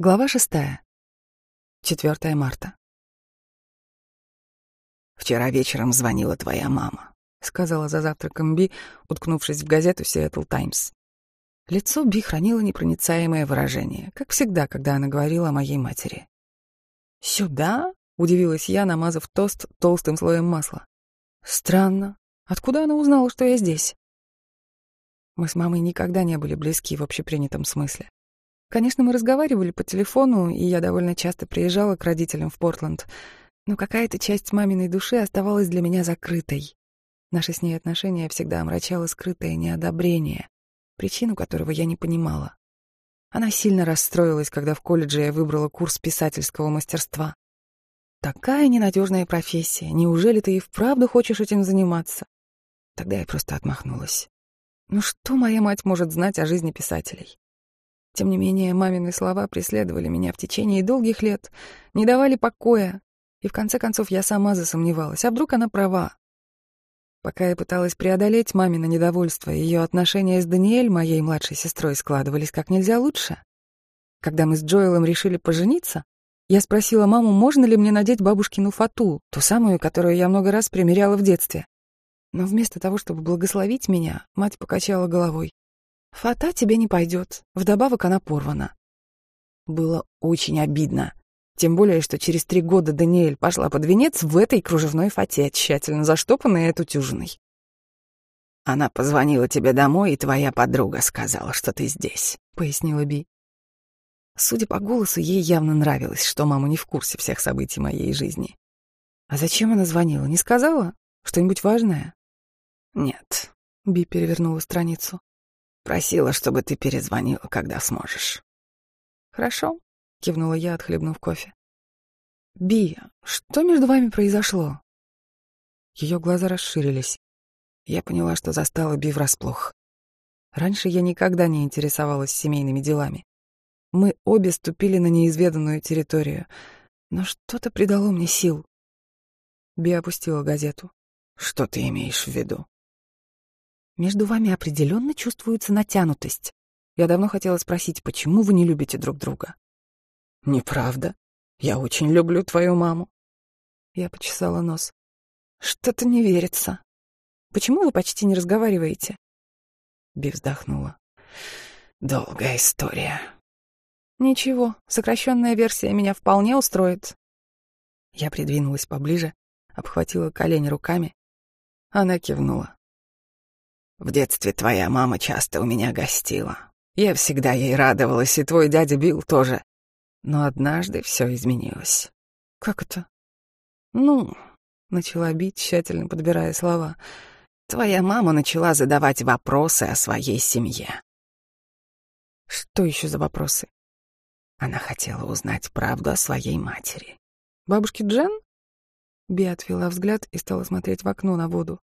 Глава шестая. 4 марта. «Вчера вечером звонила твоя мама», — сказала за завтраком Би, уткнувшись в газету «Сиэтл Таймс». Лицо Би хранило непроницаемое выражение, как всегда, когда она говорила о моей матери. «Сюда?» — удивилась я, намазав тост толстым слоем масла. «Странно. Откуда она узнала, что я здесь?» Мы с мамой никогда не были близки в общепринятом смысле. Конечно, мы разговаривали по телефону, и я довольно часто приезжала к родителям в Портленд, но какая-то часть маминой души оставалась для меня закрытой. Наши с ней отношения всегда омрачало скрытое неодобрение, причину которого я не понимала. Она сильно расстроилась, когда в колледже я выбрала курс писательского мастерства. Такая ненадежная профессия. Неужели ты и вправду хочешь этим заниматься? Тогда я просто отмахнулась. Ну что моя мать может знать о жизни писателей? Тем не менее, мамины слова преследовали меня в течение долгих лет, не давали покоя, и в конце концов я сама засомневалась, а вдруг она права? Пока я пыталась преодолеть мамино недовольство, ее отношения с Даниэль, моей младшей сестрой, складывались как нельзя лучше. Когда мы с Джоэлом решили пожениться, я спросила маму, можно ли мне надеть бабушкину фату, ту самую, которую я много раз примеряла в детстве. Но вместо того, чтобы благословить меня, мать покачала головой. Фата тебе не пойдет, вдобавок она порвана. Было очень обидно. Тем более, что через три года Даниэль пошла под венец в этой кружевной фате, тщательно заштопанной и отутюженной. «Она позвонила тебе домой, и твоя подруга сказала, что ты здесь», — пояснила Би. Судя по голосу, ей явно нравилось, что мама не в курсе всех событий моей жизни. А зачем она звонила? Не сказала? Что-нибудь важное? Нет. Би перевернула страницу. Просила, чтобы ты перезвонила, когда сможешь. Хорошо, кивнула я, отхлебнув кофе. Би, что между вами произошло? Ее глаза расширились. Я поняла, что застала Би врасплох. Раньше я никогда не интересовалась семейными делами. Мы обе ступили на неизведанную территорию, но что-то придало мне сил. Би опустила газету. Что ты имеешь в виду? Между вами определенно чувствуется натянутость. Я давно хотела спросить, почему вы не любите друг друга? Неправда. Я очень люблю твою маму. Я почесала нос. Что-то не верится. Почему вы почти не разговариваете? Би вздохнула. Долгая история. Ничего, сокращенная версия меня вполне устроит. Я придвинулась поближе, обхватила колени руками. Она кивнула. В детстве твоя мама часто у меня гостила. Я всегда ей радовалась, и твой дядя Билл тоже. Но однажды все изменилось. Как это? Ну, начала бить, тщательно подбирая слова. Твоя мама начала задавать вопросы о своей семье. Что еще за вопросы? Она хотела узнать правду о своей матери. Бабушке Джен? Би отвела взгляд и стала смотреть в окно на воду.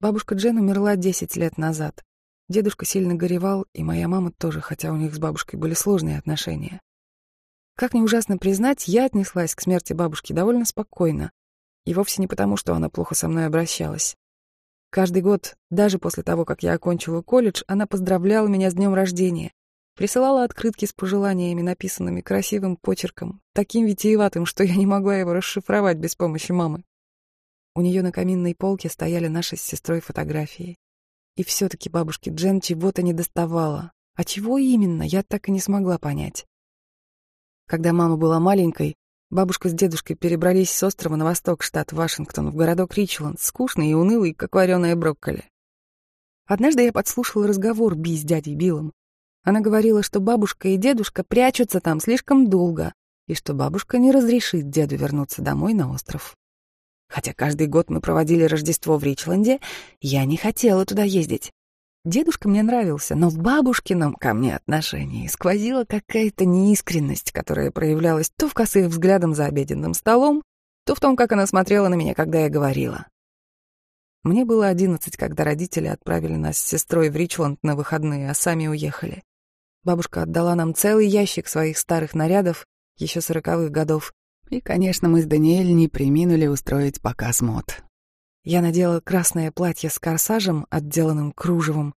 Бабушка Джен умерла десять лет назад. Дедушка сильно горевал, и моя мама тоже, хотя у них с бабушкой были сложные отношения. Как ни ужасно признать, я отнеслась к смерти бабушки довольно спокойно. И вовсе не потому, что она плохо со мной обращалась. Каждый год, даже после того, как я окончила колледж, она поздравляла меня с днем рождения, присылала открытки с пожеланиями, написанными красивым почерком, таким витиеватым, что я не могла его расшифровать без помощи мамы. У нее на каминной полке стояли наши с сестрой фотографии. И все-таки бабушке Джен чего-то не доставало. А чего именно, я так и не смогла понять. Когда мама была маленькой, бабушка с дедушкой перебрались с острова на восток, штат Вашингтон, в городок Ричленд, скучный и унылый, как вареная брокколи. Однажды я подслушала разговор Би с дядей Биллом. Она говорила, что бабушка и дедушка прячутся там слишком долго, и что бабушка не разрешит деду вернуться домой на остров. Хотя каждый год мы проводили Рождество в Ричленде, я не хотела туда ездить. Дедушка мне нравился, но в бабушкином ко мне отношении сквозила какая-то неискренность, которая проявлялась то в косых взглядом за обеденным столом, то в том, как она смотрела на меня, когда я говорила. Мне было одиннадцать, когда родители отправили нас с сестрой в Ричленд на выходные, а сами уехали. Бабушка отдала нам целый ящик своих старых нарядов, еще сороковых годов, и, конечно, мы с Даниэль не приминули устроить показ мод. Я надела красное платье с корсажем, отделанным кружевом,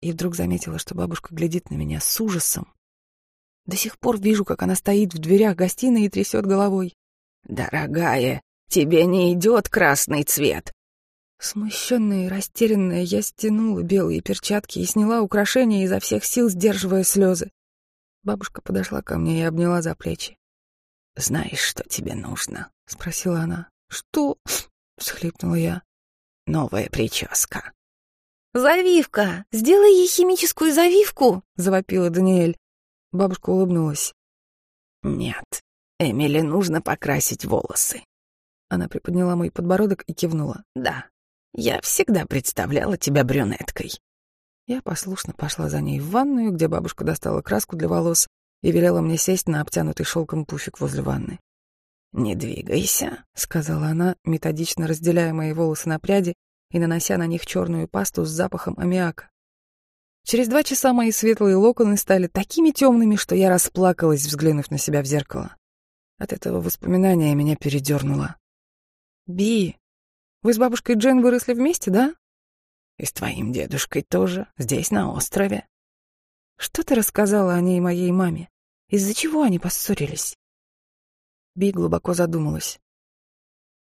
и вдруг заметила, что бабушка глядит на меня с ужасом. До сих пор вижу, как она стоит в дверях гостиной и трясет головой. «Дорогая, тебе не идет красный цвет!» Смущенная и растерянная, я стянула белые перчатки и сняла украшения изо всех сил, сдерживая слезы. Бабушка подошла ко мне и обняла за плечи. «Знаешь, что тебе нужно?» — спросила она. «Что?» — всхлипнула я. «Новая прическа». «Завивка! Сделай ей химическую завивку!» — завопила Даниэль. Бабушка улыбнулась. «Нет, Эмили нужно покрасить волосы». Она приподняла мой подбородок и кивнула. «Да, я всегда представляла тебя брюнеткой». Я послушно пошла за ней в ванную, где бабушка достала краску для волос и велела мне сесть на обтянутый шелком пуфик возле ванны. «Не двигайся», — сказала она, методично разделяя мои волосы на пряди и нанося на них черную пасту с запахом аммиака. Через два часа мои светлые локоны стали такими темными, что я расплакалась, взглянув на себя в зеркало. От этого воспоминания меня передернуло. «Би, вы с бабушкой Джен выросли вместе, да? И с твоим дедушкой тоже, здесь, на острове. Что ты рассказала о ней моей маме? Из-за чего они поссорились? Би глубоко задумалась.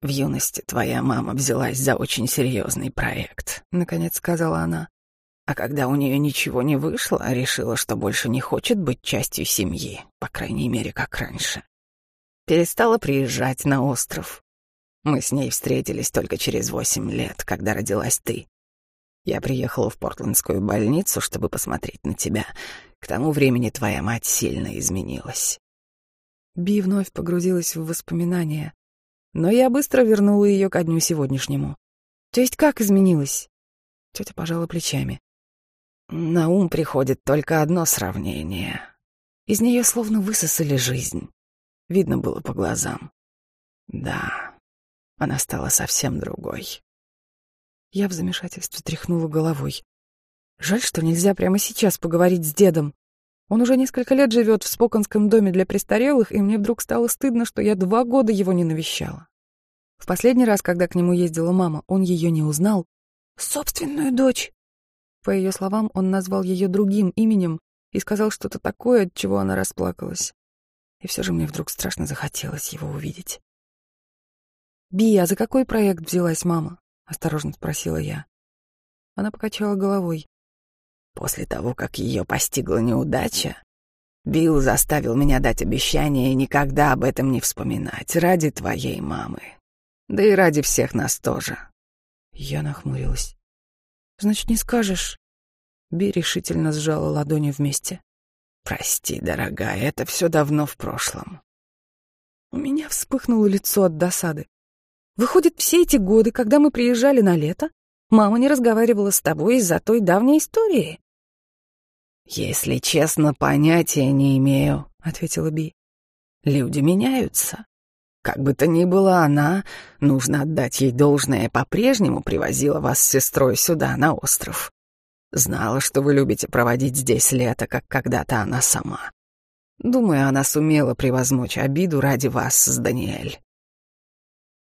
В юности твоя мама взялась за очень серьезный проект, наконец сказала она. А когда у нее ничего не вышло, решила, что больше не хочет быть частью семьи, по крайней мере, как раньше. Перестала приезжать на остров, мы с ней встретились только через восемь лет, когда родилась ты. Я приехала в Портландскую больницу, чтобы посмотреть на тебя. К тому времени твоя мать сильно изменилась. Би вновь погрузилась в воспоминания, но я быстро вернула ее ко дню сегодняшнему. То есть как изменилась? Тетя пожала плечами. На ум приходит только одно сравнение. Из нее словно высосали жизнь. Видно было по глазам. Да, она стала совсем другой. Я в замешательстве тряхнула головой. Жаль, что нельзя прямо сейчас поговорить с дедом. Он уже несколько лет живет в Споконском доме для престарелых, и мне вдруг стало стыдно, что я два года его не навещала. В последний раз, когда к нему ездила мама, он ее не узнал. Собственную дочь. По ее словам, он назвал ее другим именем и сказал что-то такое, от чего она расплакалась. И все же мне вдруг страшно захотелось его увидеть. «Би, а за какой проект взялась мама?» — осторожно спросила я. Она покачала головой. После того, как ее постигла неудача, Билл заставил меня дать обещание никогда об этом не вспоминать ради твоей мамы. Да и ради всех нас тоже. Я нахмурилась. «Значит, не скажешь?» Би решительно сжала ладони вместе. «Прости, дорогая, это все давно в прошлом». У меня вспыхнуло лицо от досады. Выходит, все эти годы, когда мы приезжали на лето, мама не разговаривала с тобой из-за той давней истории. Если честно, понятия не имею, ответила Би. Люди меняются. Как бы то ни было, она, нужно отдать ей должное, по-прежнему привозила вас с сестрой сюда, на остров. Знала, что вы любите проводить здесь лето, как когда-то она сама. Думаю, она сумела превозмочь обиду ради вас с Даниэль.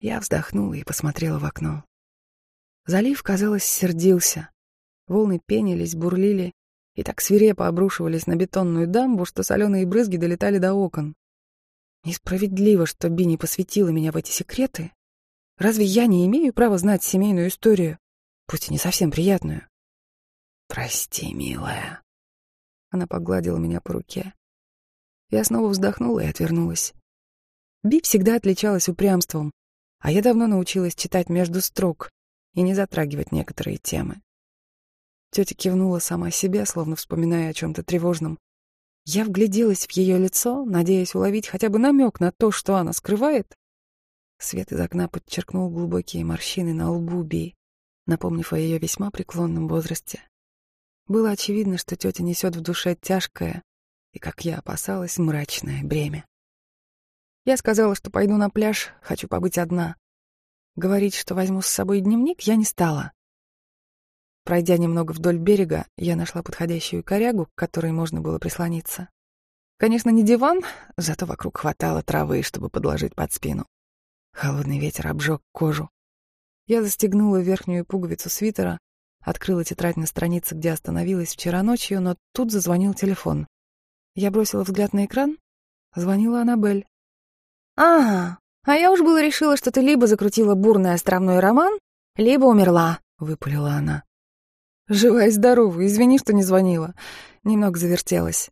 Я вздохнула и посмотрела в окно. Залив, казалось, сердился. Волны пенились, бурлили и так свирепо обрушивались на бетонную дамбу, что соленые брызги долетали до окон. Несправедливо, что Би не посвятила меня в эти секреты. Разве я не имею права знать семейную историю, пусть и не совсем приятную? «Прости, милая». Она погладила меня по руке. Я снова вздохнула и отвернулась. Би всегда отличалась упрямством, а я давно научилась читать между строк и не затрагивать некоторые темы. Тетя кивнула сама себе, словно вспоминая о чем-то тревожном. Я вгляделась в ее лицо, надеясь уловить хотя бы намек на то, что она скрывает. Свет из окна подчеркнул глубокие морщины на лбу Би, напомнив о ее весьма преклонном возрасте. Было очевидно, что тетя несет в душе тяжкое и, как я опасалась, мрачное бремя. Я сказала, что пойду на пляж, хочу побыть одна. Говорить, что возьму с собой дневник, я не стала. Пройдя немного вдоль берега, я нашла подходящую корягу, к которой можно было прислониться. Конечно, не диван, зато вокруг хватало травы, чтобы подложить под спину. Холодный ветер обжег кожу. Я застегнула верхнюю пуговицу свитера, открыла тетрадь на странице, где остановилась вчера ночью, но тут зазвонил телефон. Я бросила взгляд на экран. Звонила Аннабель. «Ага, а я уж было решила, что ты либо закрутила бурный островной роман, либо умерла», — выпалила она. «Жива и здорова, извини, что не звонила. Немного завертелась».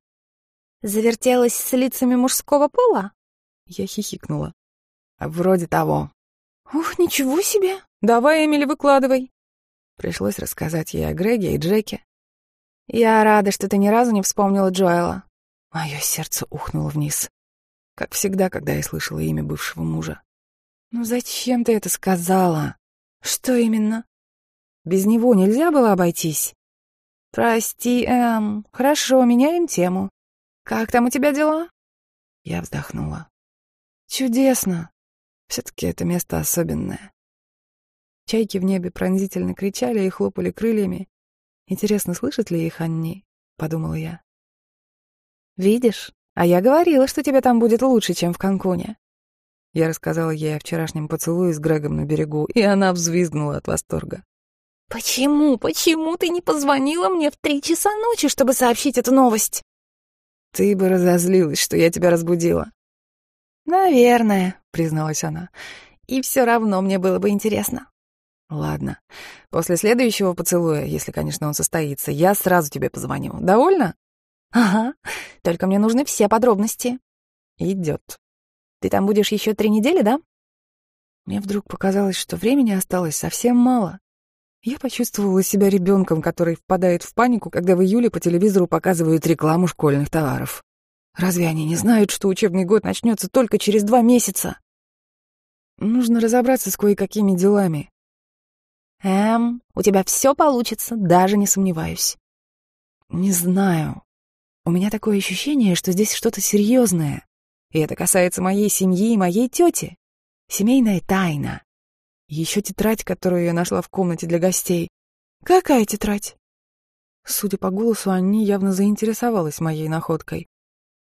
«Завертелась с лицами мужского пола?» Я хихикнула. «Вроде того». «Ух, ничего себе! Давай, Эмили, выкладывай». Пришлось рассказать ей о Греге и Джеке. «Я рада, что ты ни разу не вспомнила Джоэла». Мое сердце ухнуло вниз. Как всегда, когда я слышала имя бывшего мужа. «Ну зачем ты это сказала?» «Что именно?» «Без него нельзя было обойтись?» «Прости, Эм. Хорошо, меняем тему. Как там у тебя дела?» Я вздохнула. «Чудесно. Все-таки это место особенное». Чайки в небе пронзительно кричали и хлопали крыльями. Интересно, слышат ли их Анни? Подумала я. «Видишь, а я говорила, что тебе там будет лучше, чем в Канкуне». Я рассказала ей о вчерашнем поцелуе с Грегом на берегу, и она взвизгнула от восторга. «Почему, почему ты не позвонила мне в три часа ночи, чтобы сообщить эту новость?» «Ты бы разозлилась, что я тебя разбудила». «Наверное», — призналась она. «И все равно мне было бы интересно». «Ладно. После следующего поцелуя, если, конечно, он состоится, я сразу тебе позвоню. Довольно?» «Ага. Только мне нужны все подробности». «Идет. Ты там будешь еще три недели, да?» Мне вдруг показалось, что времени осталось совсем мало. Я почувствовала себя ребенком, который впадает в панику, когда в июле по телевизору показывают рекламу школьных товаров. Разве они не знают, что учебный год начнется только через два месяца? Нужно разобраться с кое-какими делами. Эм, у тебя все получится, даже не сомневаюсь. Не знаю. У меня такое ощущение, что здесь что-то серьезное. И это касается моей семьи и моей тети. Семейная тайна. Еще тетрадь, которую я нашла в комнате для гостей. Какая тетрадь? Судя по голосу, Анни явно заинтересовалась моей находкой.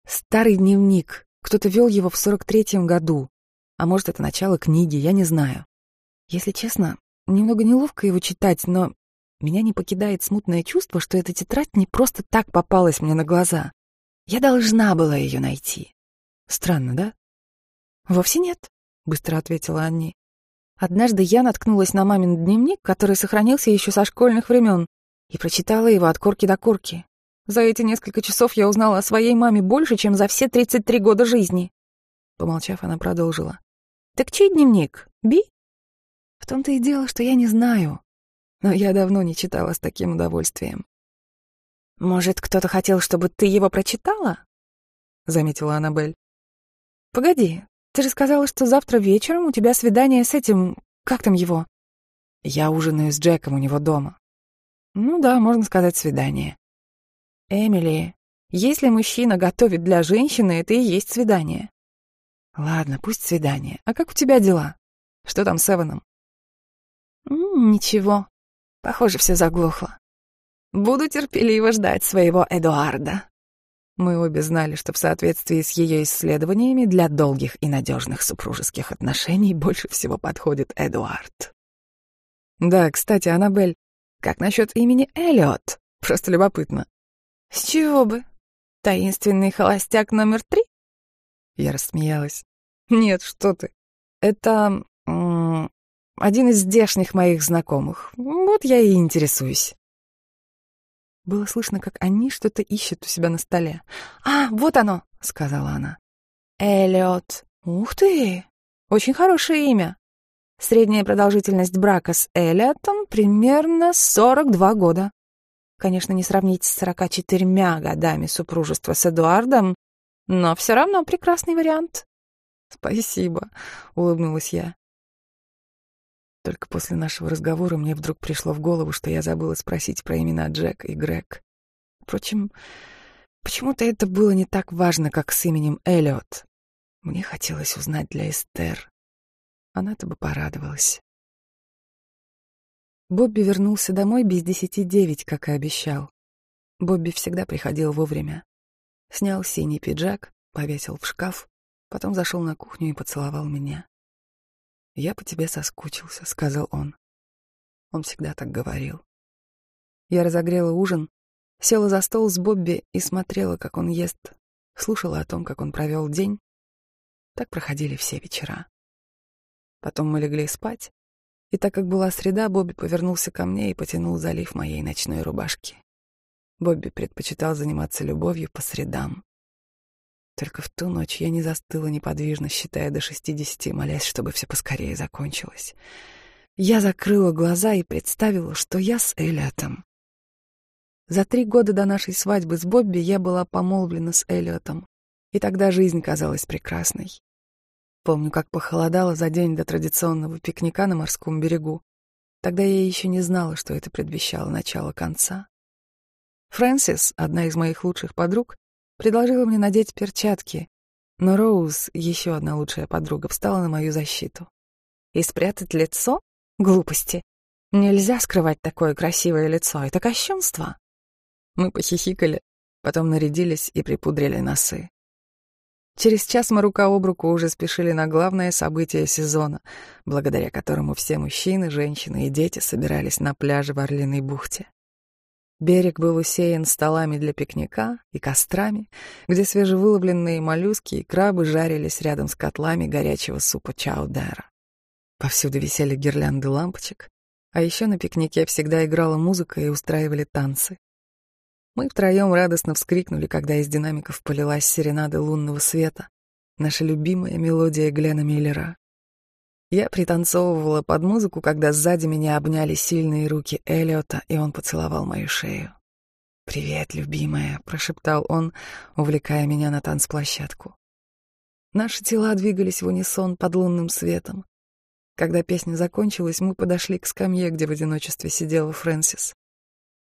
Старый дневник. Кто-то вел его в сорок третьем году. А может, это начало книги, я не знаю. Если честно, немного неловко его читать, но меня не покидает смутное чувство, что эта тетрадь не просто так попалась мне на глаза. Я должна была ее найти. Странно, да? Вовсе нет, быстро ответила Анни. Однажды я наткнулась на мамин дневник, который сохранился еще со школьных времен, и прочитала его от корки до корки. За эти несколько часов я узнала о своей маме больше, чем за все 33 года жизни. Помолчав, она продолжила. «Так чей дневник? Би?» В том-то и дело, что я не знаю. Но я давно не читала с таким удовольствием. «Может, кто-то хотел, чтобы ты его прочитала?» — заметила Аннабель. «Погоди, ты же сказала, что завтра вечером у тебя свидание с этим... Как там его?» «Я ужинаю с Джеком у него дома». «Ну да, можно сказать, свидание». «Эмили, если мужчина готовит для женщины, это и есть свидание». «Ладно, пусть свидание. А как у тебя дела? Что там с Эваном?» «Ничего. Похоже, все заглохло. Буду терпеливо ждать своего Эдуарда». Мы обе знали, что в соответствии с ее исследованиями для долгих и надежных супружеских отношений больше всего подходит Эдуард. Да, кстати, Аннабель, как насчет имени Эллиот? Просто любопытно. С чего бы? Таинственный холостяк номер три? Я рассмеялась. Нет, что ты. Это один из здешних моих знакомых. Вот я и интересуюсь. Было слышно, как они что-то ищут у себя на столе. «А, вот оно!» — сказала она. «Эллиот. Ух ты! Очень хорошее имя. Средняя продолжительность брака с Эллиотом примерно 42 года. Конечно, не сравнить с 44 годами супружества с Эдуардом, но все равно прекрасный вариант». «Спасибо», — улыбнулась я. Только после нашего разговора мне вдруг пришло в голову, что я забыла спросить про имена Джек и Грег. Впрочем, почему-то это было не так важно, как с именем Эллиот. Мне хотелось узнать для Эстер. Она-то бы порадовалась. Бобби вернулся домой без десяти девять, как и обещал. Бобби всегда приходил вовремя. Снял синий пиджак, повесил в шкаф, потом зашел на кухню и поцеловал меня. «Я по тебе соскучился», — сказал он. Он всегда так говорил. Я разогрела ужин, села за стол с Бобби и смотрела, как он ест, слушала о том, как он провел день. Так проходили все вечера. Потом мы легли спать, и так как была среда, Бобби повернулся ко мне и потянул залив моей ночной рубашки. Бобби предпочитал заниматься любовью по средам. Только в ту ночь я не застыла неподвижно, считая до шестидесяти, молясь, чтобы все поскорее закончилось. Я закрыла глаза и представила, что я с Элиотом. За три года до нашей свадьбы с Бобби я была помолвлена с Элиотом, и тогда жизнь казалась прекрасной. Помню, как похолодало за день до традиционного пикника на морском берегу. Тогда я еще не знала, что это предвещало начало конца. Фрэнсис, одна из моих лучших подруг, предложила мне надеть перчатки, но Роуз, еще одна лучшая подруга, встала на мою защиту. И спрятать лицо? Глупости. Нельзя скрывать такое красивое лицо, это кощунство. Мы похихикали, потом нарядились и припудрили носы. Через час мы рука об руку уже спешили на главное событие сезона, благодаря которому все мужчины, женщины и дети собирались на пляже в Орлиной бухте. Берег был усеян столами для пикника и кострами, где свежевыловленные моллюски и крабы жарились рядом с котлами горячего супа чаудера. Повсюду висели гирлянды лампочек, а еще на пикнике всегда играла музыка и устраивали танцы. Мы втроем радостно вскрикнули, когда из динамиков полилась серенада лунного света, наша любимая мелодия Глена Миллера. Я пританцовывала под музыку, когда сзади меня обняли сильные руки Эллиота, и он поцеловал мою шею. «Привет, любимая», — прошептал он, увлекая меня на танцплощадку. Наши тела двигались в унисон под лунным светом. Когда песня закончилась, мы подошли к скамье, где в одиночестве сидела Фрэнсис.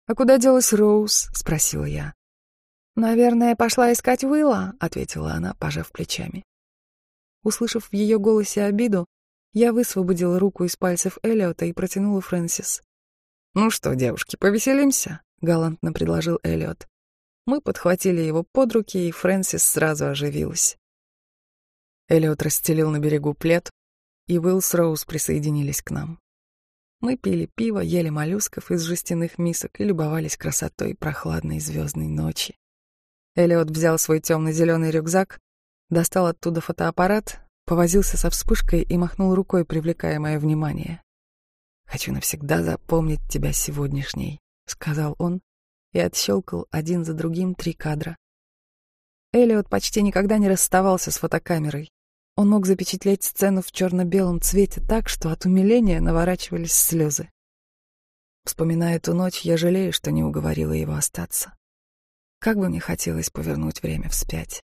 «А куда делась Роуз?» — спросила я. «Наверное, пошла искать Уилла», — ответила она, пожав плечами. Услышав в ее голосе обиду, я высвободила руку из пальцев Эллиота и протянула Фрэнсис. «Ну что, девушки, повеселимся?» — галантно предложил Эллиот. Мы подхватили его под руки, и Фрэнсис сразу оживилась. Эллиот расстелил на берегу плед, и Уилл с Роуз присоединились к нам. Мы пили пиво, ели моллюсков из жестяных мисок и любовались красотой прохладной звездной ночи. Элиот взял свой темно-зеленый рюкзак, достал оттуда фотоаппарат, повозился со вспышкой и махнул рукой, привлекая мое внимание. «Хочу навсегда запомнить тебя сегодняшней», — сказал он и отщелкал один за другим три кадра. Элиот почти никогда не расставался с фотокамерой. Он мог запечатлеть сцену в черно-белом цвете так, что от умиления наворачивались слезы. Вспоминая эту ночь, я жалею, что не уговорила его остаться. Как бы мне хотелось повернуть время вспять.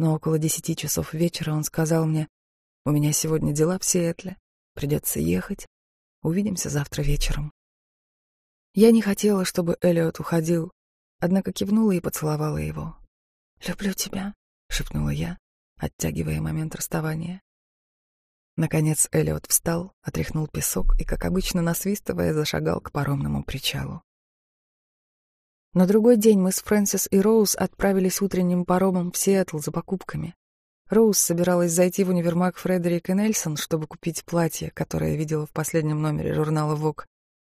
Но около десяти часов вечера он сказал мне, «У меня сегодня дела в Сиэтле, придется ехать, увидимся завтра вечером». Я не хотела, чтобы Эллиот уходил, однако кивнула и поцеловала его. «Люблю тебя», — шепнула я, оттягивая момент расставания. Наконец Элиот встал, отряхнул песок и, как обычно насвистывая, зашагал к паромному причалу. На другой день мы с Фрэнсис и Роуз отправились утренним паромом в Сиэтл за покупками. Роуз собиралась зайти в универмаг Фредерик и Нельсон, чтобы купить платье, которое видела в последнем номере журнала Vogue.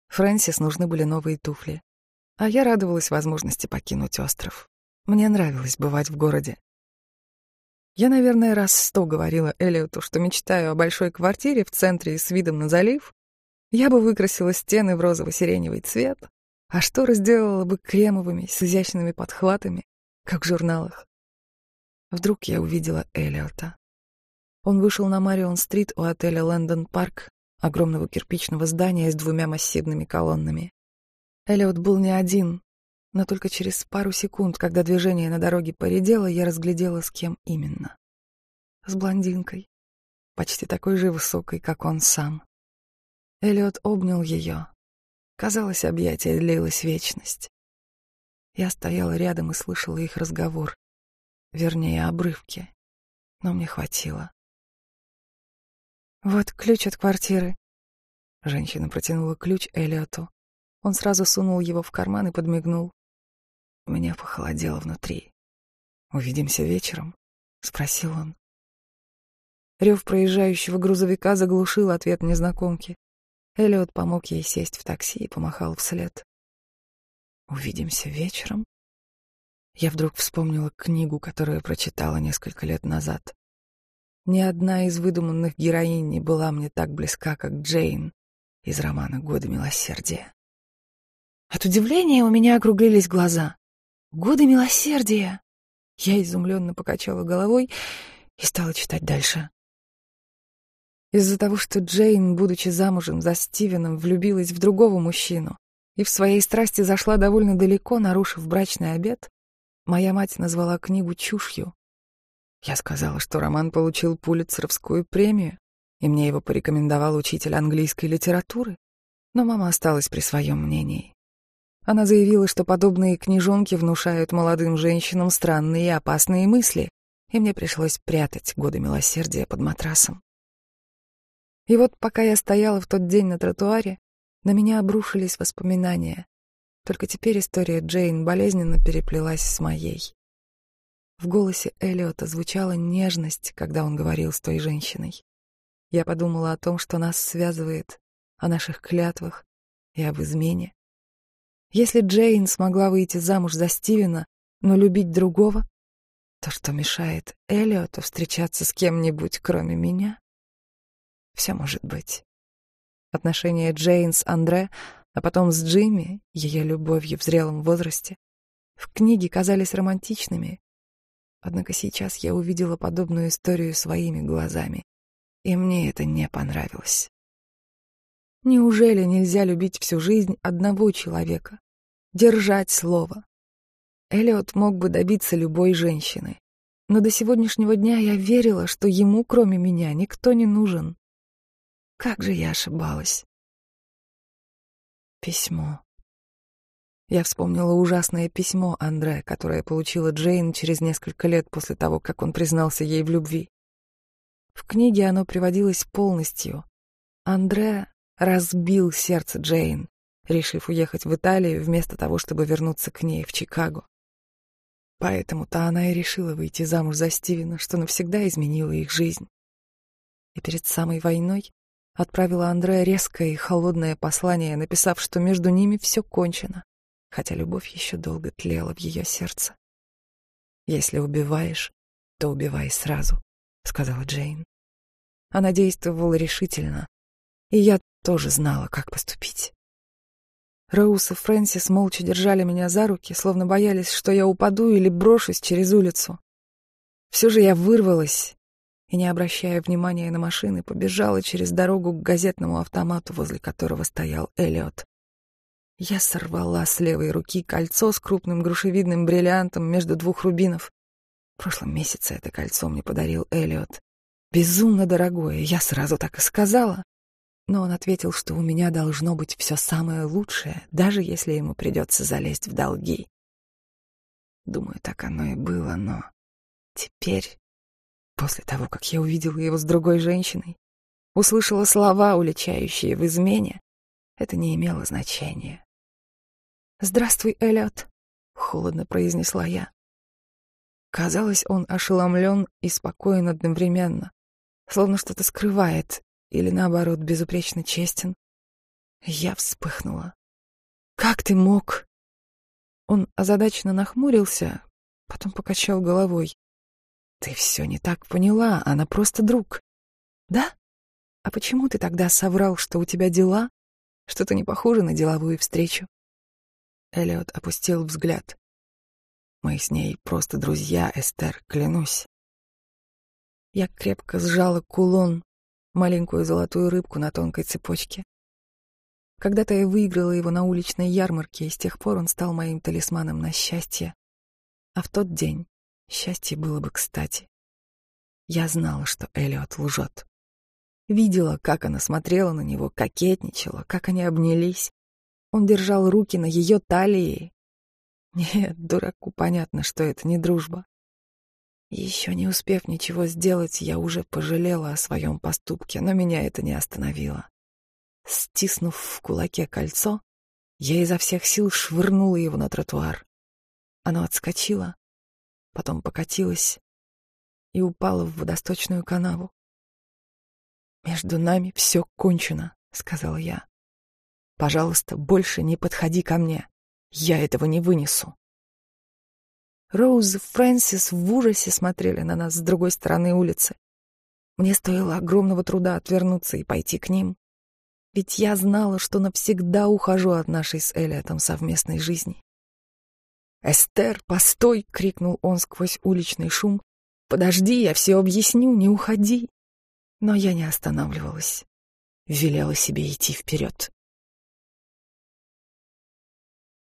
Фрэнсис нужны были новые туфли. А я радовалась возможности покинуть остров. Мне нравилось бывать в городе. Я, наверное, раз сто говорила Элиоту, что мечтаю о большой квартире в центре и с видом на залив. Я бы выкрасила стены в розово-сиреневый цвет, а шторы сделала бы кремовыми, с изящными подхватами, как в журналах. Вдруг я увидела Элиота. Он вышел на Марион-стрит у отеля «Лэндон Парк», огромного кирпичного здания с двумя массивными колоннами. Элиот был не один, но только через пару секунд, когда движение на дороге поредело, я разглядела, с кем именно. С блондинкой, почти такой же высокой, как он сам. Эллиот обнял ее. Казалось, объятие длилось вечность. Я стояла рядом и слышала их разговор, вернее, обрывки, но мне хватило. «Вот ключ от квартиры». Женщина протянула ключ Эллиоту. Он сразу сунул его в карман и подмигнул. Меня похолодело внутри. «Увидимся вечером?» — спросил он. Рев проезжающего грузовика заглушил ответ незнакомки. Эллиот помог ей сесть в такси и помахал вслед. «Увидимся вечером?» Я вдруг вспомнила книгу, которую прочитала несколько лет назад. Ни одна из выдуманных героинь не была мне так близка, как Джейн из романа «Годы милосердия». От удивления у меня округлились глаза. «Годы милосердия!» Я изумленно покачала головой и стала читать дальше. Из-за того, что Джейн, будучи замужем за Стивеном, влюбилась в другого мужчину и в своей страсти зашла довольно далеко, нарушив брачный обет, моя мать назвала книгу чушью. Я сказала, что роман получил Пулитцеровскую премию, и мне его порекомендовал учитель английской литературы, но мама осталась при своем мнении. Она заявила, что подобные книжонки внушают молодым женщинам странные и опасные мысли, и мне пришлось прятать годы милосердия под матрасом. И вот пока я стояла в тот день на тротуаре, на меня обрушились воспоминания. Только теперь история Джейн болезненно переплелась с моей. В голосе Эллиота звучала нежность, когда он говорил с той женщиной. Я подумала о том, что нас связывает, о наших клятвах и об измене. Если Джейн смогла выйти замуж за Стивена, но любить другого, то что мешает Эллиоту встречаться с кем-нибудь, кроме меня? Все может быть. Отношения Джейн с Андре, а потом с Джимми, ее любовью в зрелом возрасте, в книге казались романтичными. Однако сейчас я увидела подобную историю своими глазами, и мне это не понравилось. Неужели нельзя любить всю жизнь одного человека? Держать слово. Эллиот мог бы добиться любой женщины. Но до сегодняшнего дня я верила, что ему, кроме меня, никто не нужен. Как же я ошибалась. Письмо. Я вспомнила ужасное письмо Андре, которое получила Джейн через несколько лет после того, как он признался ей в любви. В книге оно приводилось полностью. Андре разбил сердце Джейн, решив уехать в Италию вместо того, чтобы вернуться к ней в Чикаго. Поэтому-то она и решила выйти замуж за Стивена, что навсегда изменило их жизнь. И перед самой войной отправила Андрея резкое и холодное послание, написав, что между ними все кончено, хотя любовь еще долго тлела в ее сердце. «Если убиваешь, то убивай сразу», — сказала Джейн. Она действовала решительно, и я тоже знала, как поступить. Роуз и Фрэнсис молча держали меня за руки, словно боялись, что я упаду или брошусь через улицу. Все же я вырвалась и, не обращая внимания на машины, побежала через дорогу к газетному автомату, возле которого стоял Эллиот. Я сорвала с левой руки кольцо с крупным грушевидным бриллиантом между двух рубинов. В прошлом месяце это кольцо мне подарил Эллиот. Безумно дорогое, я сразу так и сказала. Но он ответил, что у меня должно быть все самое лучшее, даже если ему придется залезть в долги. Думаю, так оно и было, но теперь После того, как я увидела его с другой женщиной, услышала слова, уличающие в измене, это не имело значения. «Здравствуй, Эллиот», — холодно произнесла я. Казалось, он ошеломлен и спокоен одновременно, словно что-то скрывает или, наоборот, безупречно честен. Я вспыхнула. «Как ты мог?» Он озадаченно нахмурился, потом покачал головой. Ты все не так поняла, она просто друг. Да? А почему ты тогда соврал, что у тебя дела? Что-то не похоже на деловую встречу. Эллиот опустил взгляд. Мы с ней просто друзья, Эстер, клянусь. Я крепко сжала кулон, маленькую золотую рыбку на тонкой цепочке. Когда-то я выиграла его на уличной ярмарке, и с тех пор он стал моим талисманом на счастье. А в тот день Счастье было бы кстати. Я знала, что Элиот лжет. Видела, как она смотрела на него, кокетничала, как они обнялись. Он держал руки на ее талии. Нет, дураку понятно, что это не дружба. Еще не успев ничего сделать, я уже пожалела о своем поступке, но меня это не остановило. Стиснув в кулаке кольцо, я изо всех сил швырнула его на тротуар. Оно отскочило, потом покатилась и упала в водосточную канаву. «Между нами все кончено», — сказала я. «Пожалуйста, больше не подходи ко мне. Я этого не вынесу». Роуз и Фрэнсис в ужасе смотрели на нас с другой стороны улицы. Мне стоило огромного труда отвернуться и пойти к ним. Ведь я знала, что навсегда ухожу от нашей с Элиотом совместной жизни. «Эстер, постой!» — крикнул он сквозь уличный шум. «Подожди, я все объясню, не уходи!» Но я не останавливалась, велела себе идти вперед.